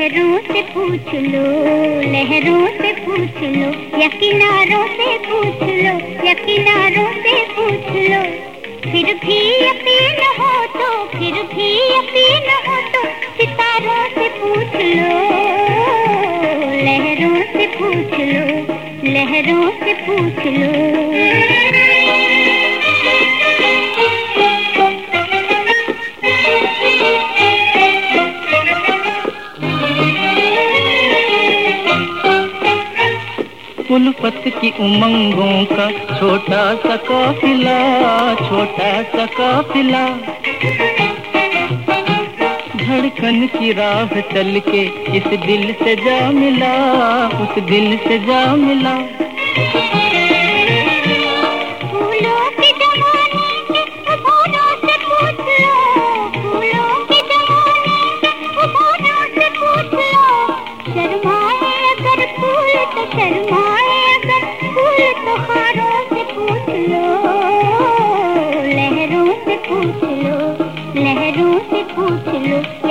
लहरों से पूछ लो लहरों से पूछ लो, या किनारों से पूछ लो, या किनारों से पूछ लो। फिर भी अपील हो तो फिर भी अपील हो तो सितारों से पूछ लो, लहरों से पूछ लो, लहरों से पूछ लो। उल्फत की उमंगों का छोटा सा काफिला, छोटा सा काफिला। धड़कन की राह चल के इस दिल से जा मिला, उस दिल से जा मिला।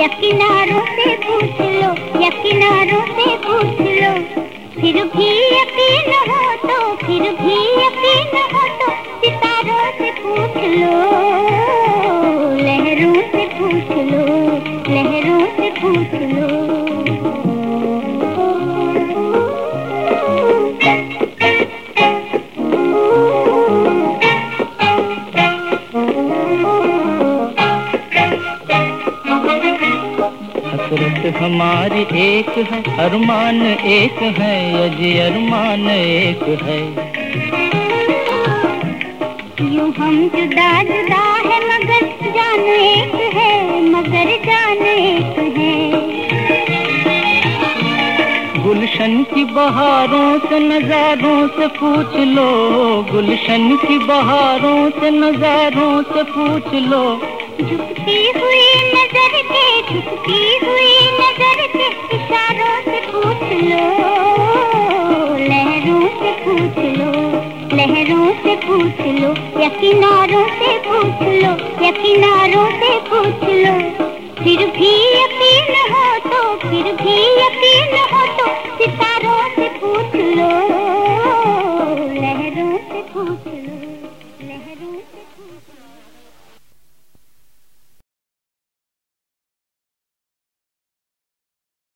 या किनारों से पूछ लो, या किनारों से पूछ लो। फिर भी यकीन हो तो फिर भी यकीन हो तो सितारों से पूछ लो, लहरों से पूछ लो, लहरों से पूछ लो। हसरत हमारी एक है अरमान एक है अजी अरमान एक है। यूँ हम जुदा जुदा है मगर जान एक है मगर जान एक है। गुलशन की बहारों से नजारों से पूछ लो गुलशन की बहारों से नजारों से पूछ लो। झुकती हुई नज़र के झुकती हुई नज़र के इशारों से पूछ लो, लहरों से पूछ लो, लहरों से पूछ लो, या किनारों से पूछ लो, या किनारों से पूछ लो। फिर भी यकीन हो तो फिर भी यकीन हो तो सितारों से पूछ